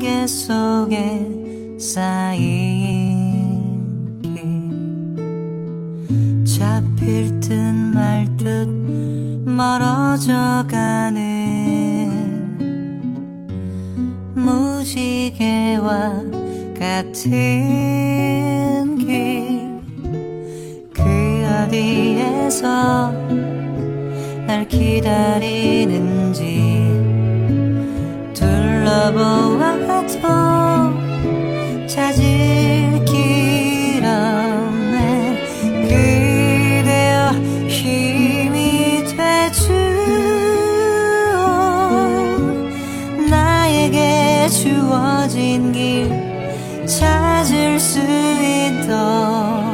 안개 속에 쌓인 길 잡힐 듯 말 듯 멀어져 가는 무지개와 같은 길 그 어디에서 날 기다리는지 둘러보아도 찾을 길 없네. 그대여 힘이 되주오 나에게 주어진 길 찾을 수 있도록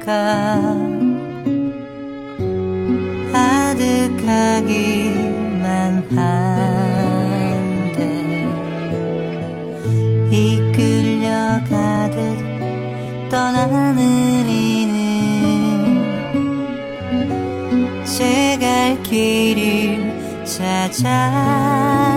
갈까 아득하기만 한데 이끌려가듯 떠나는 이는 제갈 길을 찾았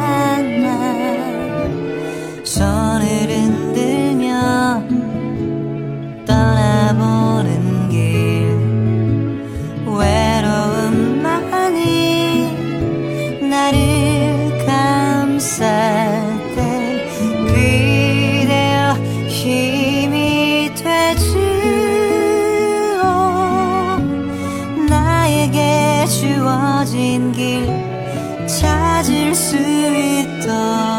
주어진 길 찾을 수 있도록